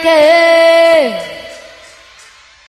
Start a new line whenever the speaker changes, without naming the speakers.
Okay.